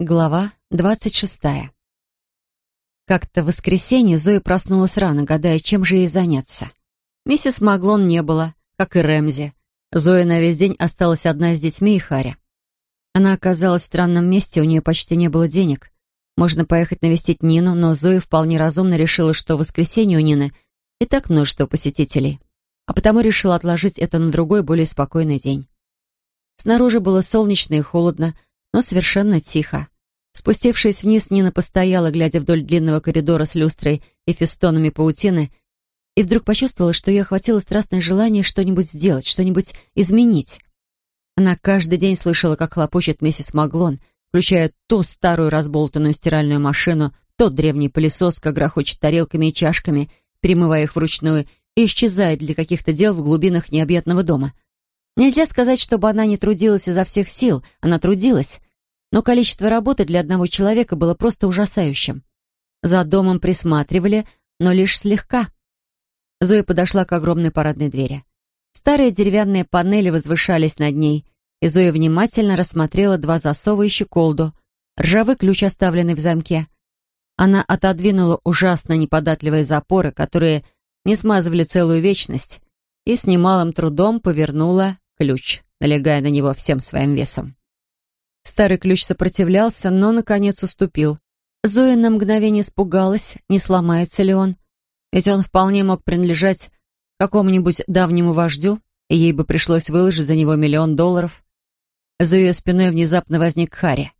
Глава двадцать шестая. Как-то в воскресенье Зоя проснулась рано, гадая, чем же ей заняться. Миссис Маглон не было, как и Рэмзи. Зоя на весь день осталась одна с детьми и Харри. Она оказалась в странном месте, у нее почти не было денег. Можно поехать навестить Нину, но Зоя вполне разумно решила, что в воскресенье у Нины и так множество посетителей, а потому решила отложить это на другой, более спокойный день. Снаружи было солнечно и холодно, но совершенно тихо. Спустившись вниз, Нина постояла, глядя вдоль длинного коридора с люстрой и фестонами паутины, и вдруг почувствовала, что ее охватило страстное желание что-нибудь сделать, что-нибудь изменить. Она каждый день слышала, как хлопочет миссис Маглон, включая то старую разболтанную стиральную машину, тот древний пылесос, как грохочет тарелками и чашками, перемывая их вручную, и исчезает для каких-то дел в глубинах необъятного дома — Нельзя сказать, чтобы она не трудилась изо всех сил, она трудилась, но количество работы для одного человека было просто ужасающим. За домом присматривали, но лишь слегка. Зоя подошла к огромной парадной двери. Старые деревянные панели возвышались над ней, и Зоя внимательно рассмотрела два засова и щеколду, ржавый ключ, оставленный в замке. Она отодвинула ужасно неподатливые запоры, которые не смазывали целую вечность, и с немалым трудом повернула ключ, налегая на него всем своим весом. Старый ключ сопротивлялся, но, наконец, уступил. Зоя на мгновение испугалась, не сломается ли он. Ведь он вполне мог принадлежать какому-нибудь давнему вождю, и ей бы пришлось выложить за него миллион долларов. За ее спиной внезапно возник Харри.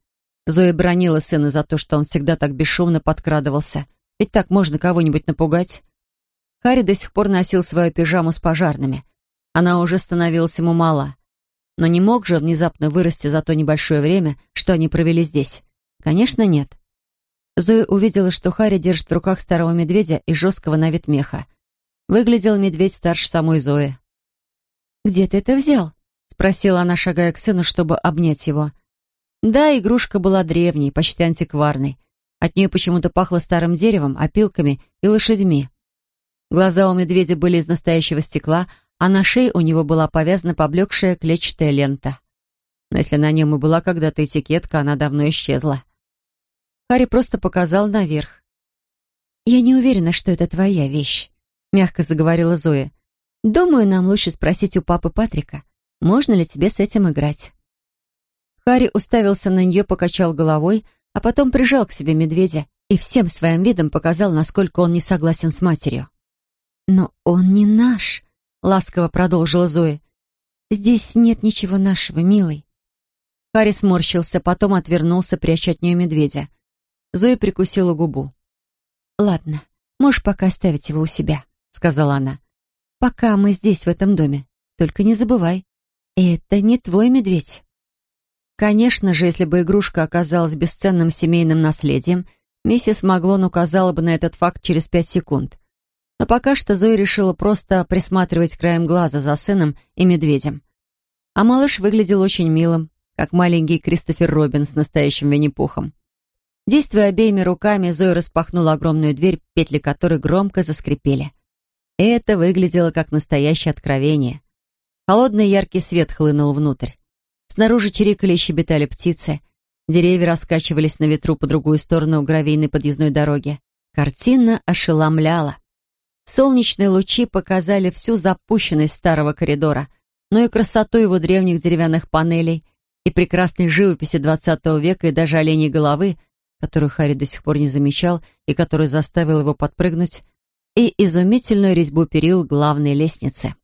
Зоя бронила сына за то, что он всегда так бесшумно подкрадывался. Ведь так можно кого-нибудь напугать. Харри до сих пор носил свою пижаму с пожарными — она уже становилась ему мала. Но не мог же внезапно вырасти за то небольшое время, что они провели здесь? Конечно, нет. Зоя увидела, что Харри держит в руках старого медведя и жесткого на вид меха. Выглядел медведь старше самой Зои. «Где ты это взял?» — спросила она, шагая к сыну, чтобы обнять его. Да, игрушка была древней, почти антикварной. От нее почему-то пахло старым деревом, опилками и лошадьми. Глаза у медведя были из настоящего стекла, а на шее у него была повязана поблекшая клетчатая лента. Но если на нем и была когда-то этикетка, она давно исчезла. Харри просто показал наверх. «Я не уверена, что это твоя вещь», — мягко заговорила Зоя. «Думаю, нам лучше спросить у папы Патрика, можно ли тебе с этим играть». Харри уставился на нее, покачал головой, а потом прижал к себе медведя и всем своим видом показал, насколько он не согласен с матерью. «Но он не наш», — ласково продолжила Зоя. «Здесь нет ничего нашего, милый». Харри сморщился, потом отвернулся, пряча от нее медведя. Зоя прикусила губу. «Ладно, можешь пока оставить его у себя», — сказала она. «Пока мы здесь, в этом доме. Только не забывай, это не твой медведь». Конечно же, если бы игрушка оказалась бесценным семейным наследием, миссис Маглон указала бы на этот факт через пять секунд. Но пока что Зоя решила просто присматривать краем глаза за сыном и медведем. А малыш выглядел очень милым, как маленький Кристофер Робин с настоящим Винни-Пухом. Действуя обеими руками, Зоя распахнула огромную дверь, петли которой громко заскрипели. Это выглядело как настоящее откровение. Холодный яркий свет хлынул внутрь. Снаружи чирикали и щебетали птицы. Деревья раскачивались на ветру по другую сторону гравийной подъездной дороги. Картина ошеломляла. Солнечные лучи показали всю запущенность старого коридора, но и красоту его древних деревянных панелей, и прекрасной живописи XX века, и даже оленей головы, которую Харри до сих пор не замечал и который заставил его подпрыгнуть, и изумительную резьбу перил главной лестницы.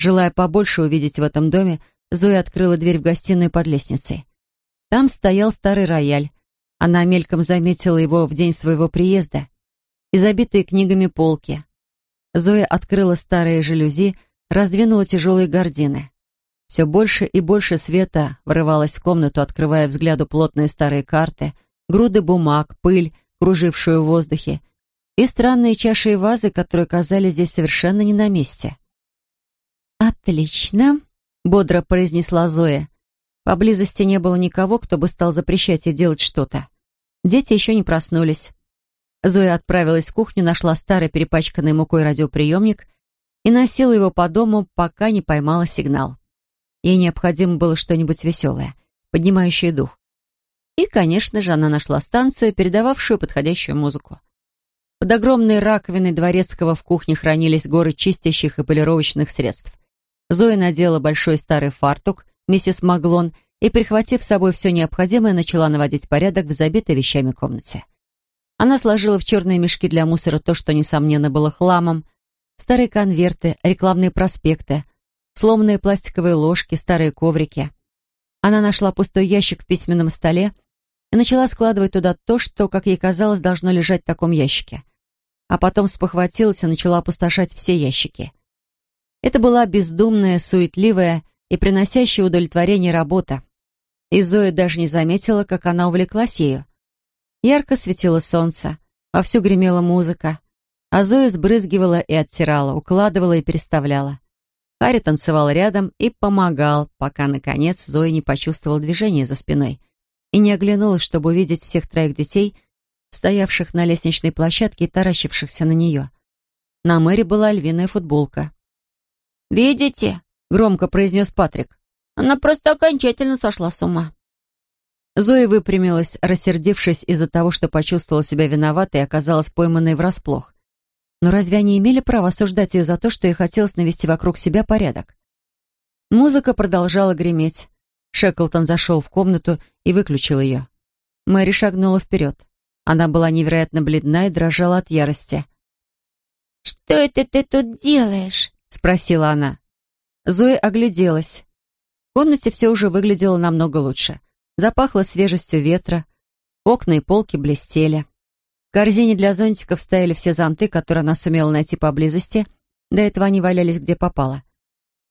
Желая побольше увидеть в этом доме, Зоя открыла дверь в гостиную под лестницей. Там стоял старый рояль. Она мельком заметила его в день своего приезда. И забитые книгами полки, Зоя открыла старые жалюзи, раздвинула тяжелые гардины. Все больше и больше света врывалось в комнату, открывая взгляду плотные старые карты, груды бумаг, пыль, кружившую в воздухе, и странные чаши и вазы, которые казались здесь совершенно не на месте. «Отлично», — бодро произнесла Зоя. Поблизости не было никого, кто бы стал запрещать ей делать что-то. Дети еще не проснулись. Зоя отправилась в кухню, нашла старый перепачканный мукой радиоприемник и носила его по дому, пока не поймала сигнал. Ей необходимо было что-нибудь веселое, поднимающее дух. И, конечно же, она нашла станцию, передававшую подходящую музыку. Под огромной раковиной дворецкого в кухне хранились горы чистящих и полировочных средств. Зоя надела большой старый фартук, миссис Маглон, и, прихватив с собой все необходимое, начала наводить порядок в забитой вещами комнате. Она сложила в черные мешки для мусора то, что, несомненно, было хламом, старые конверты, рекламные проспекты, сломанные пластиковые ложки, старые коврики. Она нашла пустой ящик в письменном столе и начала складывать туда то, что, как ей казалось, должно лежать в таком ящике. А потом спохватилась и начала опустошать все ящики. Это была бездумная, суетливая и приносящая удовлетворение работа. И Зоя даже не заметила, как она увлеклась ею. Ярко светило солнце, вовсю гремела музыка, а Зоя сбрызгивала и оттирала, укладывала и переставляла. Харри танцевал рядом и помогал, пока, наконец, Зоя не почувствовала движения за спиной и не оглянулась, чтобы увидеть всех троих детей, стоявших на лестничной площадке и таращившихся на нее. На Мэри была львиная футболка. «Видите?» — громко произнес Патрик. «Она просто окончательно сошла с ума». Зоя выпрямилась, рассердившись из-за того, что почувствовала себя виноватой и оказалась пойманной врасплох. Но разве они имели право осуждать ее за то, что ей хотелось навести вокруг себя порядок? Музыка продолжала греметь. Шеклтон зашел в комнату и выключил ее. Мэри шагнула вперед. Она была невероятно бледна и дрожала от ярости. «Что это ты тут делаешь?» — спросила она. Зоя огляделась. В комнате все уже выглядело намного лучше. Запахло свежестью ветра, окна и полки блестели. В корзине для зонтиков стояли все зонты, которые она сумела найти поблизости. До этого они валялись где попало.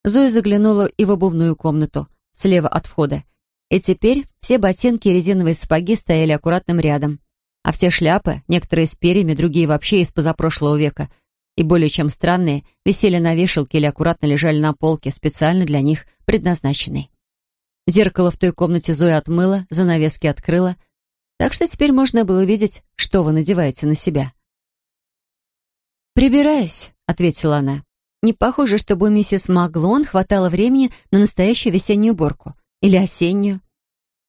Зоя заглянула и в обувную комнату слева от входа. И теперь все ботинки и резиновые сапоги стояли аккуратным рядом. А все шляпы, некоторые с перьями, другие вообще из позапрошлого века, и более чем странные, висели на вешалке или аккуратно лежали на полке, специально для них предназначенной. Зеркало в той комнате Зоя отмыла, занавески открыла, так что теперь можно было видеть, что вы надеваете на себя. «Прибираюсь», — ответила она. Не похоже, чтобы у миссис Маглон хватало времени на настоящую весеннюю уборку. Или осеннюю.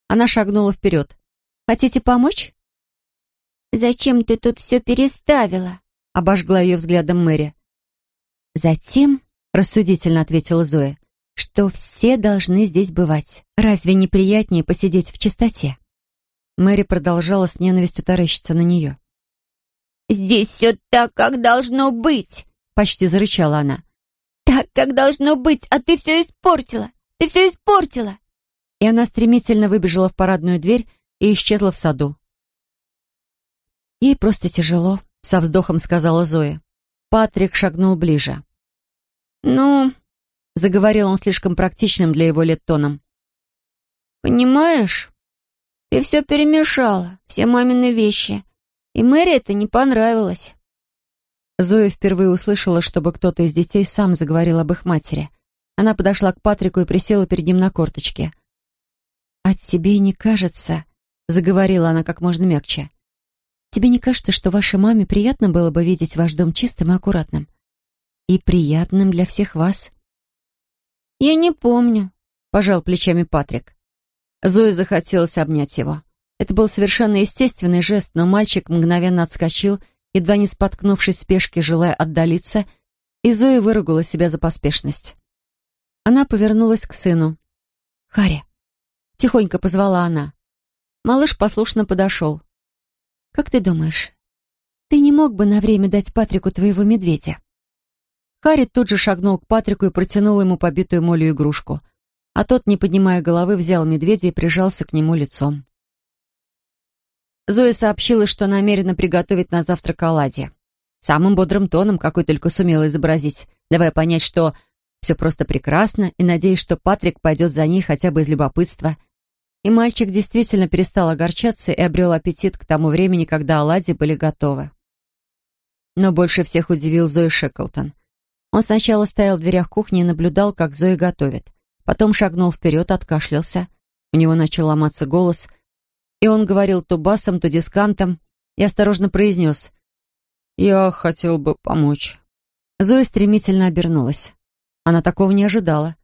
Она шагнула вперед. «Хотите помочь?» «Зачем ты тут все переставила?» Обожгла ее взглядом Мэри. «Затем», — рассудительно ответила Зоя, «что все должны здесь бывать. Разве не приятнее посидеть в чистоте?» Мэри продолжала с ненавистью таращиться на нее. «Здесь все так, как должно быть!» Почти зарычала она. «Так, как должно быть, а ты все испортила! Ты все испортила!» И она стремительно выбежала в парадную дверь и исчезла в саду. «Ей просто тяжело», — со вздохом сказала Зоя. Патрик шагнул ближе. «Ну...» — заговорил он слишком практичным для его лет тоном. «Понимаешь, ты все перемешала, все мамины вещи, и Мэри это не понравилось». Зоя впервые услышала, чтобы кто-то из детей сам заговорил об их матери. Она подошла к Патрику и присела перед ним на корточке. «А тебе не кажется...» — заговорила она как можно мягче. «Тебе не кажется, что вашей маме приятно было бы видеть ваш дом чистым и аккуратным? И приятным для всех вас?» «Я не помню», — пожал плечами Патрик. Зоя захотелось обнять его. Это был совершенно естественный жест, но мальчик мгновенно отскочил едва не споткнувшись в спешке, желая отдалиться, и Зоя выругала себя за поспешность. Она повернулась к сыну. «Харри!» — тихонько позвала она. Малыш послушно подошел. «Как ты думаешь, ты не мог бы на время дать Патрику твоего медведя?» Харри тут же шагнул к Патрику и протянул ему побитую молью игрушку, а тот, не поднимая головы, взял медведя и прижался к нему лицом. Зоя сообщила, что намерена приготовить на завтрак оладьи. Самым бодрым тоном, какой только сумела изобразить, давая понять, что все просто прекрасно, и надеясь, что Патрик пойдет за ней хотя бы из любопытства. И мальчик действительно перестал огорчаться и обрел аппетит к тому времени, когда оладьи были готовы. Но больше всех удивил Зои Шеклтон. Он сначала стоял в дверях кухни и наблюдал, как Зоя готовит. Потом шагнул вперед, откашлялся. У него начал ломаться голос — и он говорил то басом, то дискантом, и осторожно произнес «Я хотел бы помочь». Зоя стремительно обернулась. Она такого не ожидала.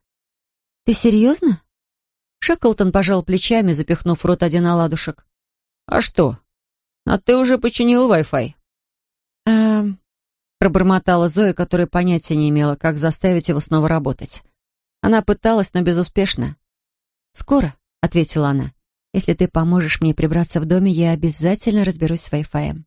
«Ты серьезно?» Шеклтон пожал плечами, запихнув рот один оладушек. «А что? А ты уже починил Wi-Fi?» «Эм...» пробормотала Зоя, которая понятия не имела, как заставить его снова работать. Она пыталась, но безуспешно. «Скоро», — ответила она. «Если ты поможешь мне прибраться в доме, я обязательно разберусь с Wi-Fi».